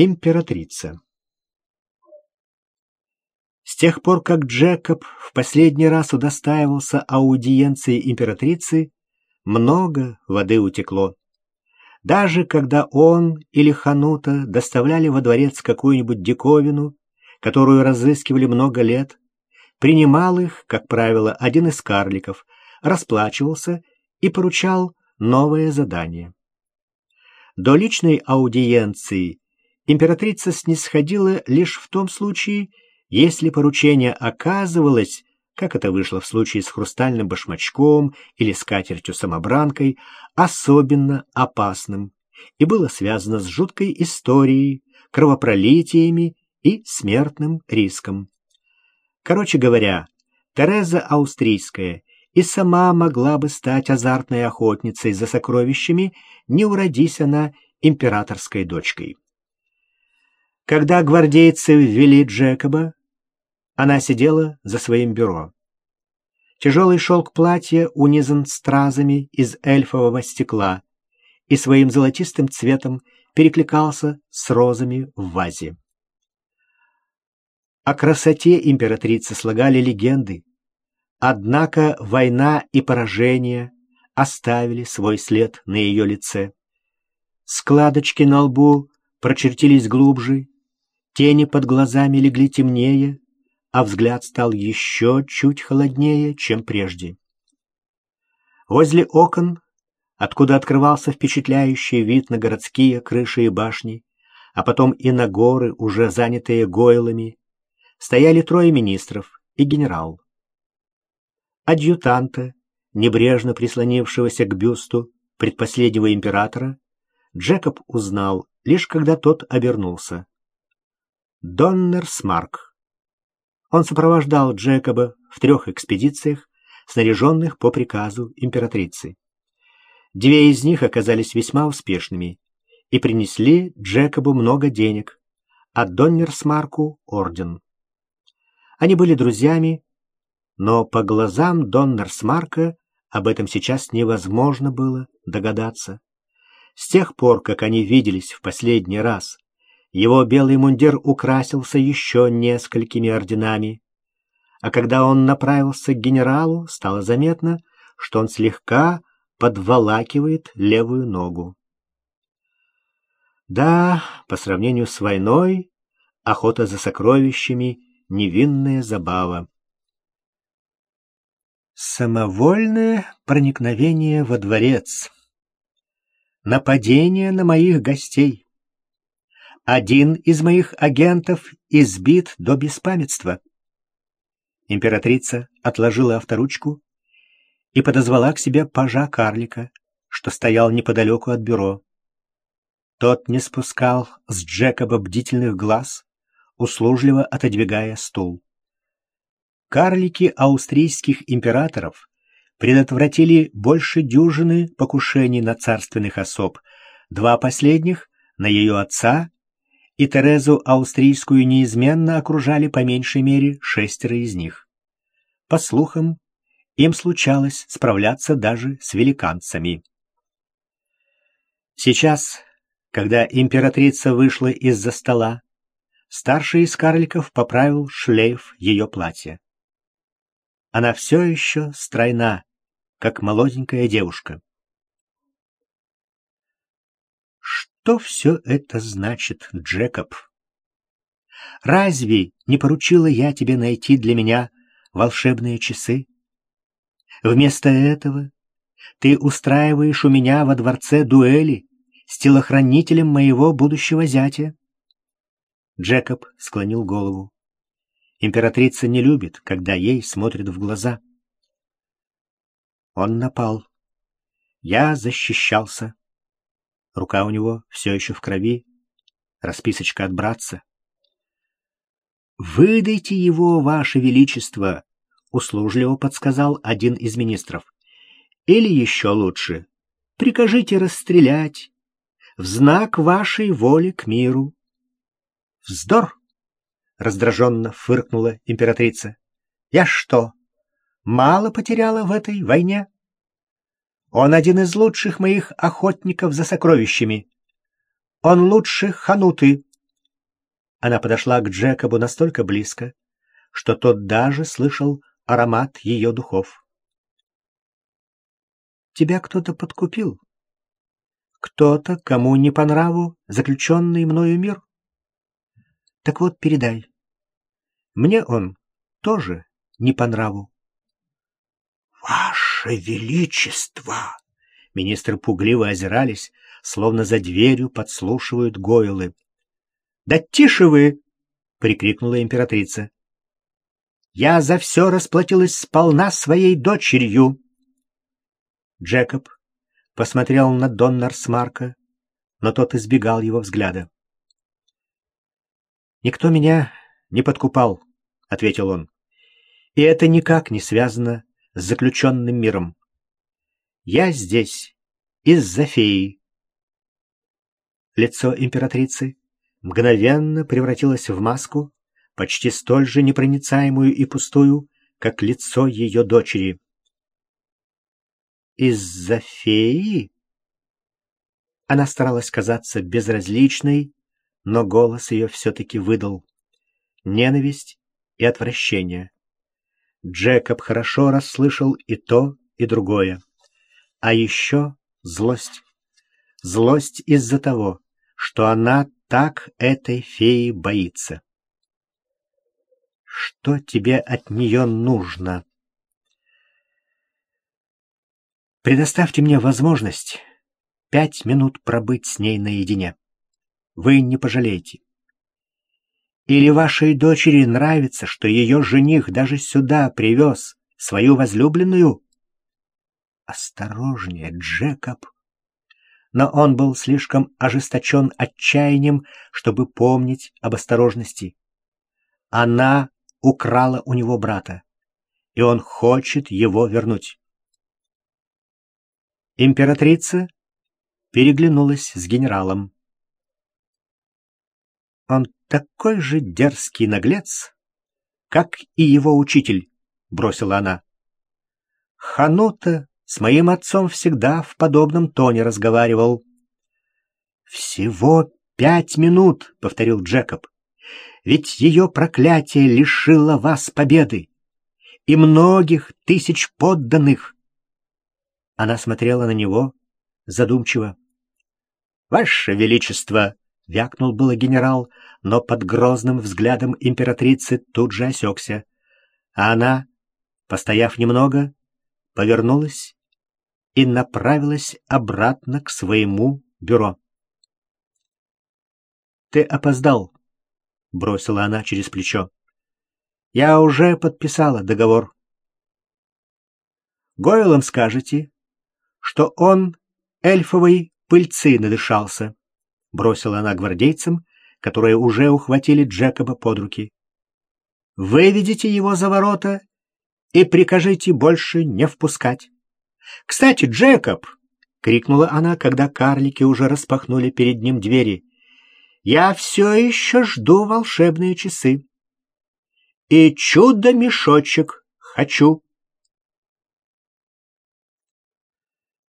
Императрица С тех пор, как Джекоб в последний раз удостаивался аудиенции императрицы, много воды утекло. Даже когда он или Ханута доставляли во дворец какую-нибудь диковину, которую разыскивали много лет, принимал их, как правило, один из карликов, расплачивался и поручал новое задание. До личной аудиенции императрица снисходила лишь в том случае, если поручение оказывалось, как это вышло в случае с хрустальным башмачком или скатертью-самобранкой, особенно опасным и было связано с жуткой историей, кровопролитиями и смертным риском. Короче говоря, Тереза Австрийская и сама могла бы стать азартной охотницей за сокровищами, не уродись она императорской дочкой. Когда гвардейцы ввели Джекоба, она сидела за своим бюро. Тяжелый шелк платья унизан стразами из эльфового стекла и своим золотистым цветом перекликался с розами в вазе. О красоте императрицы слагали легенды, однако война и поражение оставили свой след на ее лице. Складочки на лбу прочертились глубже, тени под глазами легли темнее, а взгляд стал еще чуть холоднее, чем прежде. Возле окон, откуда открывался впечатляющий вид на городские крыши и башни, а потом и на горы, уже занятые гойлами, стояли трое министров и генерал. Адъютанта, небрежно прислонившегося к бюсту предпоследнего императора, Джекоб узнал, лишь когда тот обернулся. Доннер Смарк. Он сопровождал Джекоба в трех экспедициях, снаряженных по приказу императрицы. Две из них оказались весьма успешными и принесли Джекобу много денег, а Доннерсмарку — орден. Они были друзьями, но по глазам Доннерсмарка об этом сейчас невозможно было догадаться. С тех пор, как они виделись в последний раз, его белый мундир украсился еще несколькими орденами. А когда он направился к генералу, стало заметно, что он слегка подволакивает левую ногу. Да, по сравнению с войной, охота за сокровищами — невинная забава. Самовольное проникновение во дворец. Нападение на моих гостей. Один из моих агентов избит до беспамятства. Императрица отложила авторучку и подозвала к себе пажа карлика, что стоял неподалеку от бюро. Тот не спускал с Джекоба бдительных глаз, услужливо отодвигая стул. Карлики австрийских императоров предотвратили больше дюжины покушений на царственных особ, два последних — на ее отца и Терезу Австрийскую неизменно окружали по меньшей мере шестеро из них. По слухам, им случалось справляться даже с великанцами. Сейчас, когда императрица вышла из-за стола, старший из карликов поправил шлейф ее платья. Она все еще стройна, как молоденькая девушка. Что все это значит, Джекоб? Разве не поручила я тебе найти для меня волшебные часы? Вместо этого ты устраиваешь у меня во дворце дуэли с телохранителем моего будущего зятя. Джекоб склонил голову. Императрица не любит, когда ей смотрят в глаза. Он напал. Я защищался. Рука у него все еще в крови. Расписочка от братца. «Выдайте его, ваше величество», — услужливо подсказал один из министров. «Или еще лучше, прикажите расстрелять в знак вашей воли к миру». «Вздор!» — раздраженно фыркнула императрица. «Я что, мало потеряла в этой войне?» Он один из лучших моих охотников за сокровищами. Он лучше Хануты, Она подошла к Джекобу настолько близко, что тот даже слышал аромат ее духов. «Тебя кто-то подкупил? Кто-то, кому не по нраву заключенный мною мир? Так вот, передай. Мне он тоже не по нраву». «Ваше Величество!» Министры пугливо озирались, словно за дверью подслушивают гойлы. «Да тише вы!» — прикрикнула императрица. «Я за все расплатилась сполна своей дочерью!» Джекоб посмотрел на Доннар Смарка, но тот избегал его взгляда. «Никто меня не подкупал», — ответил он. «И это никак не связано с заключенным миром. Я здесь из-за феи». Лицо императрицы мгновенно превратилось в маску, почти столь же непроницаемую и пустую, как лицо ее дочери. «Из-за феи?» Она старалась казаться безразличной, но голос ее все-таки выдал ненависть и отвращение. Джекоб хорошо расслышал и то, и другое. А еще злость. Злость из-за того, что она так этой феи боится. Что тебе от нее нужно? Предоставьте мне возможность пять минут пробыть с ней наедине. Вы не пожалеете. Или вашей дочери нравится, что ее жених даже сюда привез свою возлюбленную? Осторожнее, Джекоб. Но он был слишком ожесточен отчаянием, чтобы помнить об осторожности. Она украла у него брата, и он хочет его вернуть. Императрица переглянулась с генералом. Он такой же дерзкий наглец, как и его учитель, бросила она. Ханута с моим отцом всегда в подобном тоне разговаривал. Всего пять минут, повторил Джекоб. Ведь ее проклятие лишило вас победы и многих тысяч подданных. Она смотрела на него задумчиво. «Ваше Величество!» — вякнул было генерал, но под грозным взглядом императрицы тут же осекся. А она, постояв немного, повернулась и направилась обратно к своему бюро. «Ты опоздал», — бросила она через плечо. «Я уже подписала договор». Гойлом скажете, что он эльфовой пыльцы надышался, — бросила она гвардейцам, которые уже ухватили Джекоба под руки. «Выведите его за ворота и прикажите больше не впускать. Кстати, Джекоб!» — крикнула она, когда карлики уже распахнули перед ним двери. «Я все еще жду волшебные часы. И чудо-мешочек хочу».